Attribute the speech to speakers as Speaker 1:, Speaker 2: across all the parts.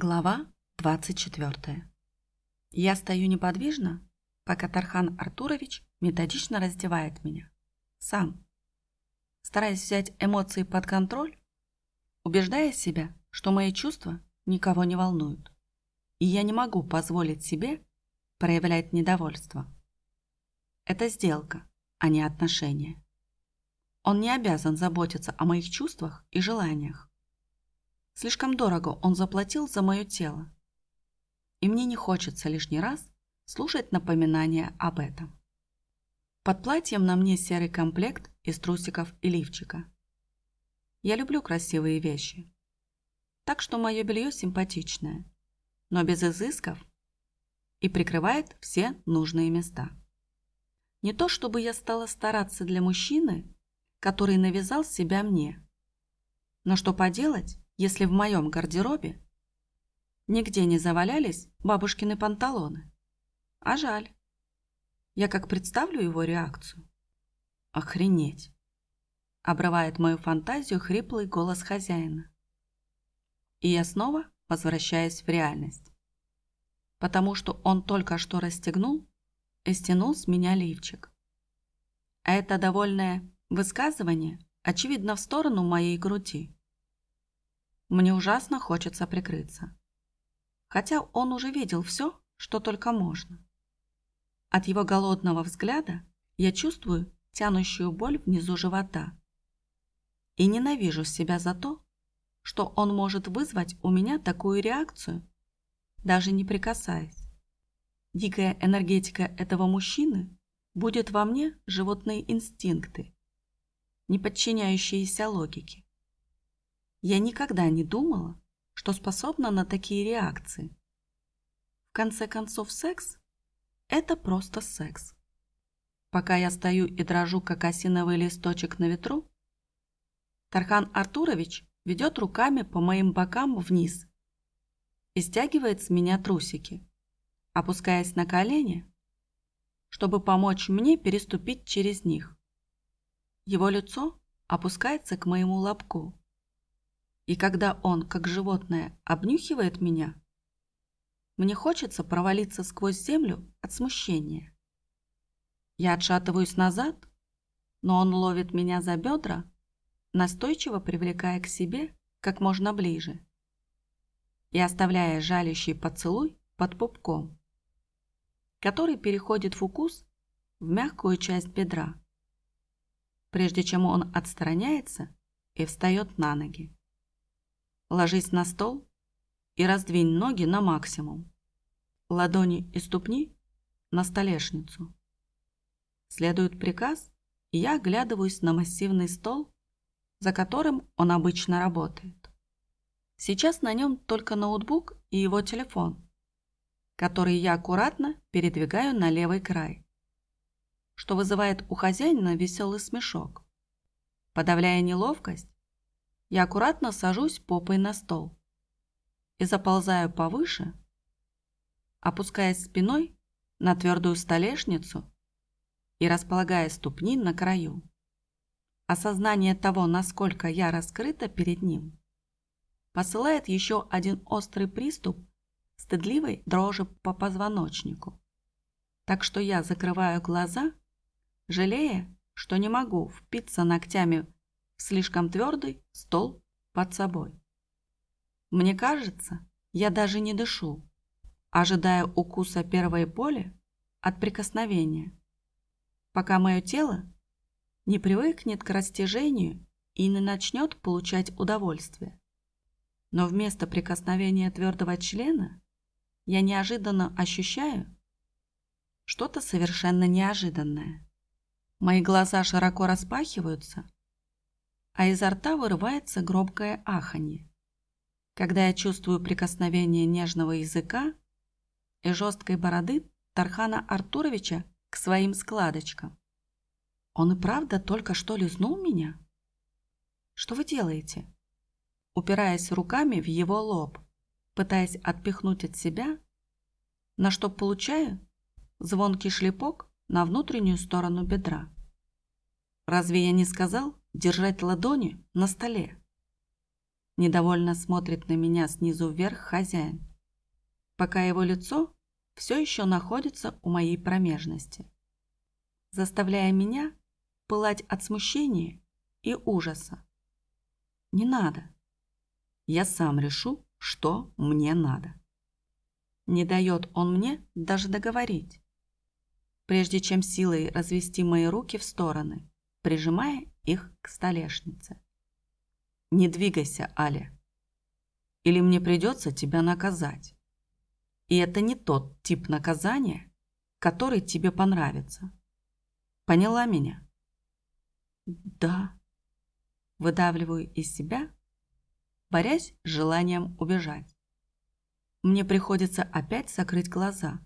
Speaker 1: Глава 24. Я стою неподвижно, пока Тархан Артурович методично раздевает меня. Сам. Стараясь взять эмоции под контроль, убеждая себя, что мои чувства никого не волнуют, и я не могу позволить себе проявлять недовольство. Это сделка, а не отношения. Он не обязан заботиться о моих чувствах и желаниях. Слишком дорого он заплатил за мое тело. И мне не хочется лишний раз слушать напоминания об этом. Под платьем на мне серый комплект из трусиков и лифчика. Я люблю красивые вещи. Так что мое белье симпатичное, но без изысков и прикрывает все нужные места. Не то чтобы я стала стараться для мужчины, который навязал себя мне. Но что поделать, если в моем гардеробе нигде не завалялись бабушкины панталоны. А жаль. Я как представлю его реакцию. Охренеть. Обрывает мою фантазию хриплый голос хозяина. И я снова возвращаюсь в реальность. Потому что он только что расстегнул и стянул с меня лифчик. А это довольное высказывание очевидно в сторону моей груди. Мне ужасно хочется прикрыться. Хотя он уже видел все, что только можно. От его голодного взгляда я чувствую тянущую боль внизу живота. И ненавижу себя за то, что он может вызвать у меня такую реакцию, даже не прикасаясь. Дикая энергетика этого мужчины будет во мне животные инстинкты, не подчиняющиеся логике. Я никогда не думала, что способна на такие реакции. В конце концов, секс – это просто секс. Пока я стою и дрожу, как осиновый листочек на ветру, Тархан Артурович ведет руками по моим бокам вниз и стягивает с меня трусики, опускаясь на колени, чтобы помочь мне переступить через них. Его лицо опускается к моему лобку, и когда он, как животное, обнюхивает меня, мне хочется провалиться сквозь землю от смущения. Я отшатываюсь назад, но он ловит меня за бедра, настойчиво привлекая к себе как можно ближе и оставляя жалящий поцелуй под пупком, который переходит в укус в мягкую часть бедра, прежде чем он отстраняется и встает на ноги. Ложись на стол и раздвинь ноги на максимум. Ладони и ступни на столешницу. Следует приказ, и я оглядываюсь на массивный стол, за которым он обычно работает. Сейчас на нем только ноутбук и его телефон, который я аккуратно передвигаю на левый край, что вызывает у хозяина веселый смешок. Подавляя неловкость, я аккуратно сажусь попой на стол и заползаю повыше, опускаясь спиной на твердую столешницу и располагая ступни на краю. Осознание того, насколько я раскрыта перед ним, посылает еще один острый приступ стыдливой дрожи по позвоночнику. Так что я закрываю глаза, жалея, что не могу впиться ногтями слишком твердый стол под собой. Мне кажется, я даже не дышу, ожидая укуса первой боли от прикосновения, пока мое тело не привыкнет к растяжению и не начнет получать удовольствие. Но вместо прикосновения твердого члена я неожиданно ощущаю что-то совершенно неожиданное. Мои глаза широко распахиваются, а изо рта вырывается громкое аханье. Когда я чувствую прикосновение нежного языка и жесткой бороды Тархана Артуровича к своим складочкам. Он и правда только что лизнул меня? Что вы делаете? Упираясь руками в его лоб, пытаясь отпихнуть от себя, на что получаю звонкий шлепок на внутреннюю сторону бедра. Разве я не сказал, держать ладони на столе. Недовольно смотрит на меня снизу вверх хозяин, пока его лицо все еще находится у моей промежности, заставляя меня пылать от смущения и ужаса. Не надо. Я сам решу, что мне надо. Не дает он мне даже договорить, прежде чем силой развести мои руки в стороны, прижимая их к столешнице. Не двигайся, Аля. Или мне придется тебя наказать. И это не тот тип наказания, который тебе понравится. Поняла меня? Да. Выдавливаю из себя, борясь с желанием убежать. Мне приходится опять закрыть глаза,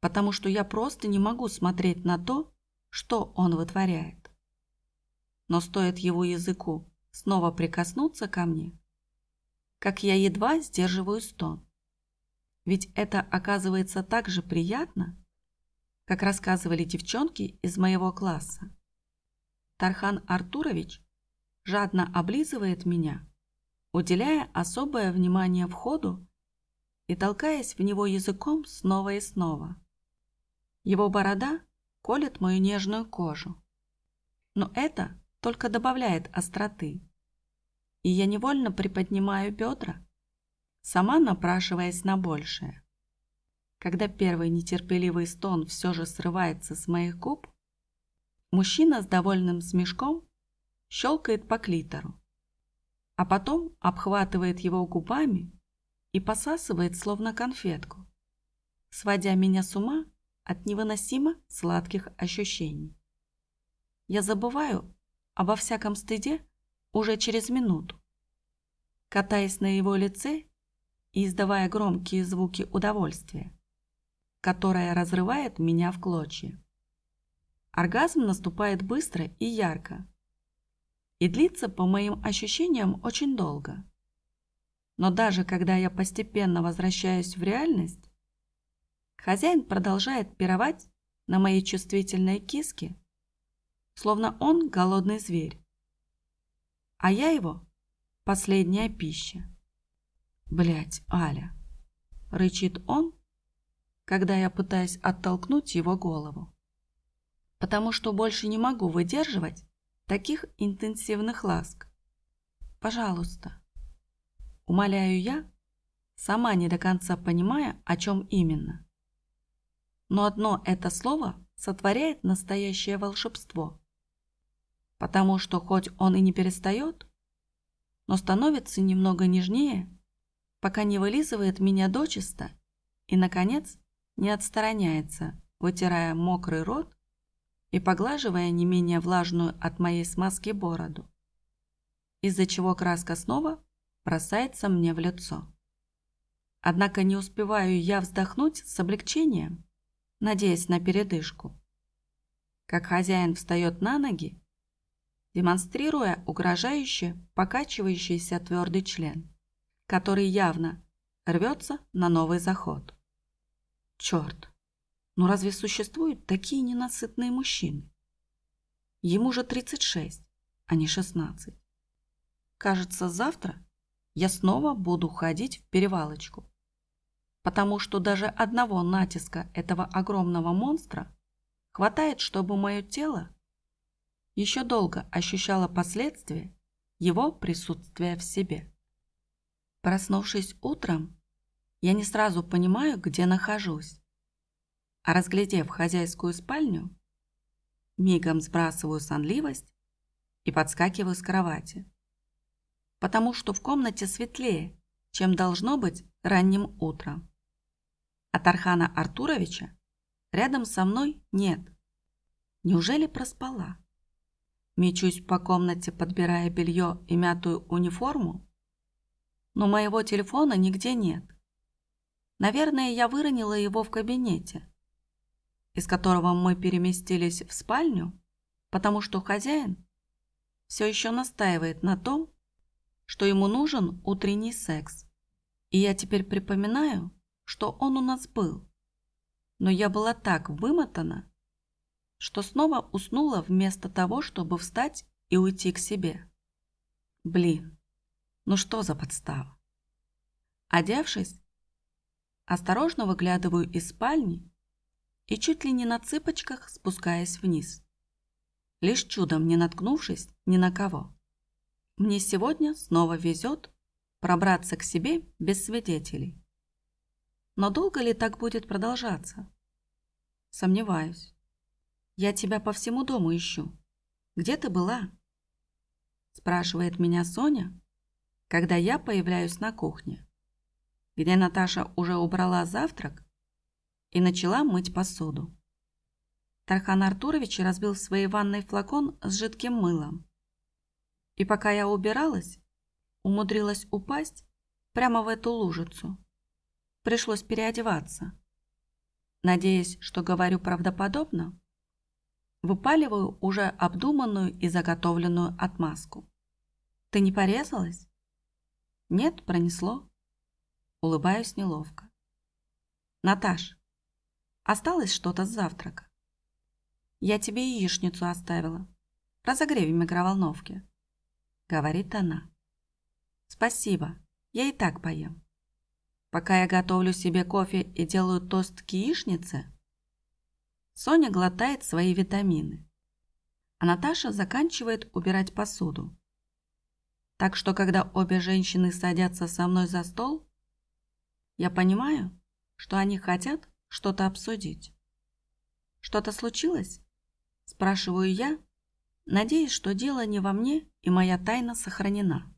Speaker 1: потому что я просто не могу смотреть на то, что он вытворяет. Но стоит его языку снова прикоснуться ко мне, как я едва сдерживаю стон. Ведь это оказывается так же приятно, как рассказывали девчонки из моего класса. Тархан Артурович жадно облизывает меня, уделяя особое внимание входу и толкаясь в него языком снова и снова. Его борода колет мою нежную кожу. Но это только добавляет остроты. И я невольно приподнимаю бедра, сама напрашиваясь на большее. Когда первый нетерпеливый стон все же срывается с моих губ, мужчина с довольным смешком щелкает по клитору, а потом обхватывает его губами и посасывает словно конфетку, сводя меня с ума от невыносимо сладких ощущений. Я забываю обо всяком стыде уже через минуту. Катаясь на его лице и издавая громкие звуки удовольствия, которое разрывает меня в клочья. Оргазм наступает быстро и ярко. И длится, по моим ощущениям, очень долго. Но даже когда я постепенно возвращаюсь в реальность, хозяин продолжает пировать на моей чувствительной киске словно он голодный зверь. А я его последняя пища. Блять, Аля, рычит он, когда я пытаюсь оттолкнуть его голову. Потому что больше не могу выдерживать таких интенсивных ласк. Пожалуйста. Умоляю я, сама не до конца понимая, о чем именно. Но одно это слово сотворяет настоящее волшебство потому что хоть он и не перестает, но становится немного нежнее, пока не вылизывает меня дочисто и, наконец, не отстраняется, вытирая мокрый рот и поглаживая не менее влажную от моей смазки бороду, из-за чего краска снова бросается мне в лицо. Однако не успеваю я вздохнуть с облегчением, надеясь на передышку. Как хозяин встает на ноги демонстрируя угрожающе покачивающийся твердый член, который явно рвется на новый заход. Черт, ну разве существуют такие ненасытные мужчины? Ему же 36, а не 16. Кажется, завтра я снова буду ходить в перевалочку, потому что даже одного натиска этого огромного монстра хватает, чтобы мое тело еще долго ощущала последствия его присутствия в себе. Проснувшись утром, я не сразу понимаю, где нахожусь. А разглядев хозяйскую спальню, мигом сбрасываю сонливость и подскакиваю с кровати. Потому что в комнате светлее, чем должно быть ранним утром. А Тархана Артуровича рядом со мной нет. Неужели проспала? Мечусь по комнате, подбирая белье и мятую униформу, но моего телефона нигде нет. Наверное, я выронила его в кабинете, из которого мы переместились в спальню, потому что хозяин все еще настаивает на том, что ему нужен утренний секс. И я теперь припоминаю, что он у нас был. Но я была так вымотана, что снова уснула вместо того, чтобы встать и уйти к себе. Блин, Ну что за подстава? Одевшись, осторожно выглядываю из спальни и чуть ли не на цыпочках спускаясь вниз, лишь чудом не наткнувшись ни на кого. Мне сегодня снова везет пробраться к себе без свидетелей. Но долго ли так будет продолжаться? Сомневаюсь. Я тебя по всему дому ищу. Где ты была? Спрашивает меня Соня, когда я появляюсь на кухне, где Наташа уже убрала завтрак и начала мыть посуду. Тархан Артурович разбил в своей ванной флакон с жидким мылом. И пока я убиралась, умудрилась упасть прямо в эту лужицу. Пришлось переодеваться. Надеясь, что говорю правдоподобно, выпаливаю уже обдуманную и заготовленную отмазку. «Ты не порезалась?» «Нет, пронесло». Улыбаюсь неловко. «Наташ, осталось что-то с завтрака?» «Я тебе яичницу оставила. Разогрей в микроволновке», — говорит она. «Спасибо, я и так поем». Пока я готовлю себе кофе и делаю тост к яичнице, Соня глотает свои витамины, а Наташа заканчивает убирать посуду. Так что, когда обе женщины садятся со мной за стол, я понимаю, что они хотят что-то обсудить. «Что-то случилось?» – спрашиваю я, надеясь, что дело не во мне и моя тайна сохранена.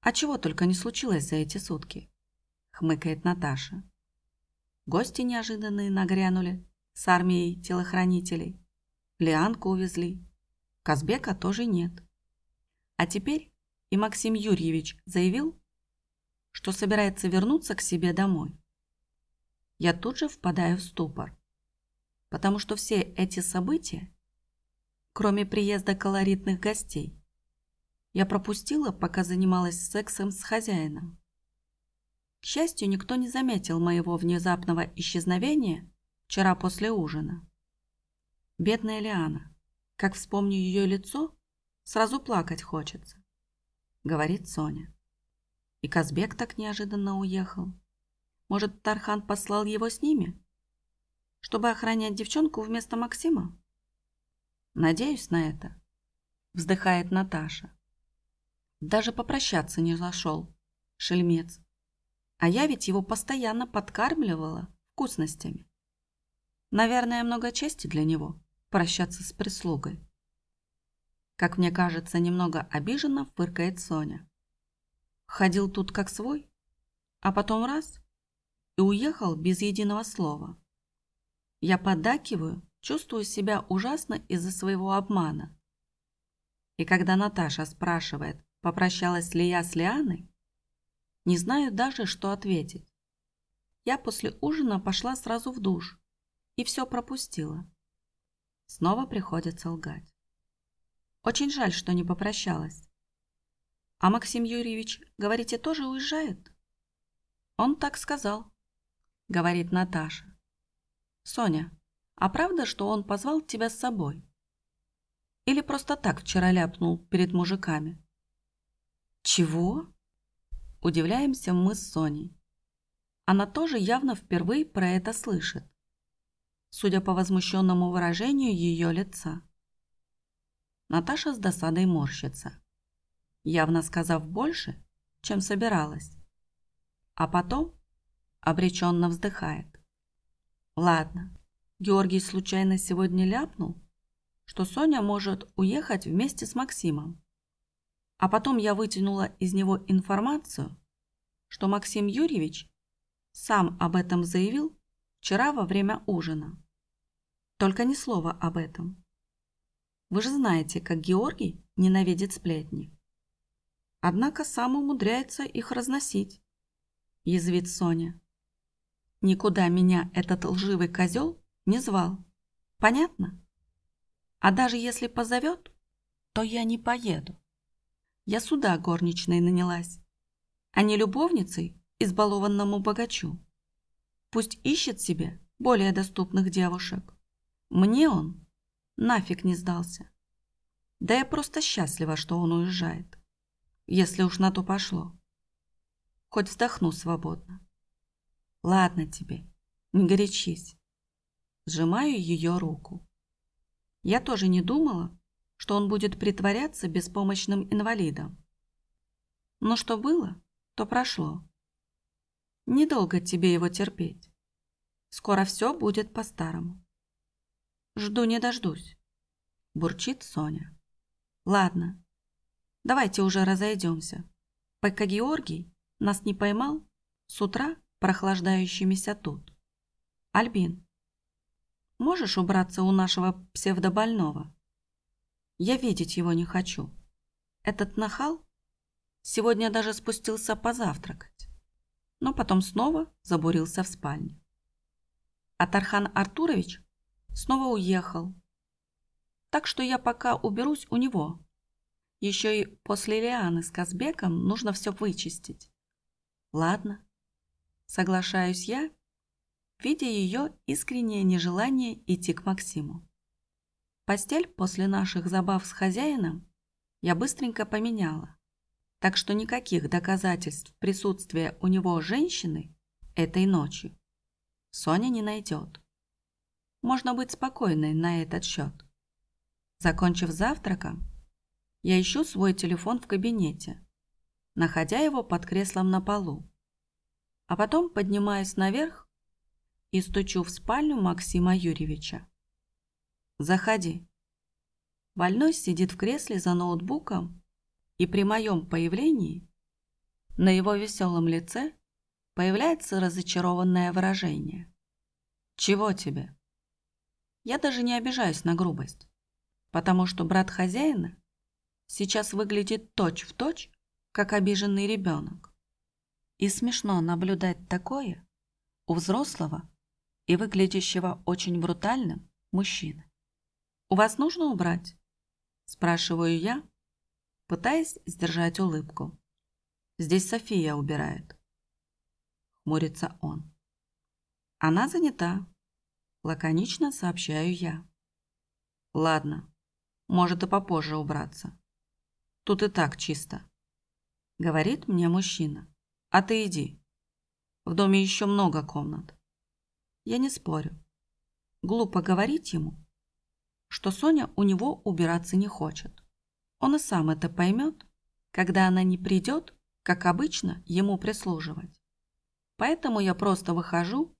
Speaker 1: А чего только не случилось за эти сутки? хмыкает Наташа. Гости неожиданные нагрянули с армией телохранителей. Лианку увезли. Казбека тоже нет. А теперь и Максим Юрьевич заявил, что собирается вернуться к себе домой. Я тут же впадаю в ступор, потому что все эти события, кроме приезда колоритных гостей, я пропустила, пока занималась сексом с хозяином. К счастью, никто не заметил моего внезапного исчезновения вчера после ужина. Бедная Лиана. Как вспомню ее лицо, сразу плакать хочется, говорит Соня. И Казбек так неожиданно уехал. Может, Тархан послал его с ними, чтобы охранять девчонку вместо Максима? Надеюсь на это, вздыхает Наташа. Даже попрощаться не зашел, шельмец. А я ведь его постоянно подкармливала вкусностями. Наверное, много чести для него прощаться с прислугой. Как мне кажется, немного обиженно фыркает Соня. Ходил тут как свой, а потом раз и уехал без единого слова. Я поддакиваю, чувствую себя ужасно из-за своего обмана. И когда Наташа спрашивает, попрощалась ли я с Лианой, не знаю даже, что ответить. Я после ужина пошла сразу в душ и все пропустила. Снова приходится лгать. Очень жаль, что не попрощалась. А Максим Юрьевич, говорите, тоже уезжает? Он так сказал, говорит Наташа. Соня, а правда, что он позвал тебя с собой? Или просто так вчера ляпнул перед мужиками? Чего? Удивляемся мы с Соней. Она тоже явно впервые про это слышит, судя по возмущенному выражению ее лица. Наташа с досадой морщится, явно сказав больше, чем собиралась. А потом обреченно вздыхает. Ладно, Георгий случайно сегодня ляпнул, что Соня может уехать вместе с Максимом. А потом я вытянула из него информацию, что Максим Юрьевич сам об этом заявил вчера во время ужина. Только ни слова об этом. Вы же знаете, как Георгий ненавидит сплетни. Однако сам умудряется их разносить, язвит Соня. Никуда меня этот лживый козел не звал. Понятно? А даже если позовет, то я не поеду. Я сюда горничной нанялась, а не любовницей избалованному богачу. Пусть ищет себе более доступных девушек. Мне он нафиг не сдался. Да я просто счастлива, что он уезжает. если уж на то пошло. Хоть вздохну свободно. Ладно тебе, не горячись. Сжимаю ее руку. Я тоже не думала, что он будет притворяться беспомощным инвалидом. Но что было, то прошло. Недолго тебе его терпеть. Скоро все будет по-старому. Жду не дождусь, бурчит Соня. Ладно, давайте уже разойдемся. Пока Георгий нас не поймал с утра прохлаждающимися тут. Альбин, можешь убраться у нашего псевдобольного? Я видеть его не хочу. Этот нахал сегодня даже спустился позавтракать, но потом снова забурился в спальне. А Тархан Артурович снова уехал, так что я пока уберусь у него. Еще и после Лианы с Казбеком нужно все вычистить. Ладно, соглашаюсь я, видя ее искреннее нежелание идти к Максиму. Постель после наших забав с хозяином я быстренько поменяла, так что никаких доказательств присутствия у него женщины этой ночью Соня не найдет. Можно быть спокойной на этот счет. Закончив завтраком, я ищу свой телефон в кабинете, находя его под креслом на полу. А потом поднимаюсь наверх и стучу в спальню Максима Юрьевича. «Заходи». Больной сидит в кресле за ноутбуком, и при моем появлении на его веселом лице появляется разочарованное выражение. «Чего тебе?» Я даже не обижаюсь на грубость, потому что брат хозяина сейчас выглядит точь-в-точь, точь, как обиженный ребенок. И смешно наблюдать такое у взрослого и выглядящего очень брутальным мужчины. «У вас нужно убрать?» – спрашиваю я, пытаясь сдержать улыбку. «Здесь София убирает» хмурится он. Она занята, лаконично сообщаю я. Ладно, может и попозже убраться. Тут и так чисто. Говорит мне мужчина. А ты иди. В доме еще много комнат. Я не спорю. Глупо говорить ему, что Соня у него убираться не хочет. Он и сам это поймет, когда она не придет, как обычно, ему прислуживать. Поэтому я просто выхожу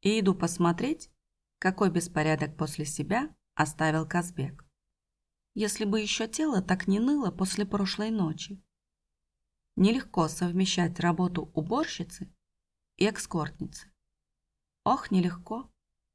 Speaker 1: и иду посмотреть, какой беспорядок после себя оставил Казбек. Если бы еще тело так не ныло после прошлой ночи. Нелегко совмещать работу уборщицы и экскортницы. Ох, нелегко.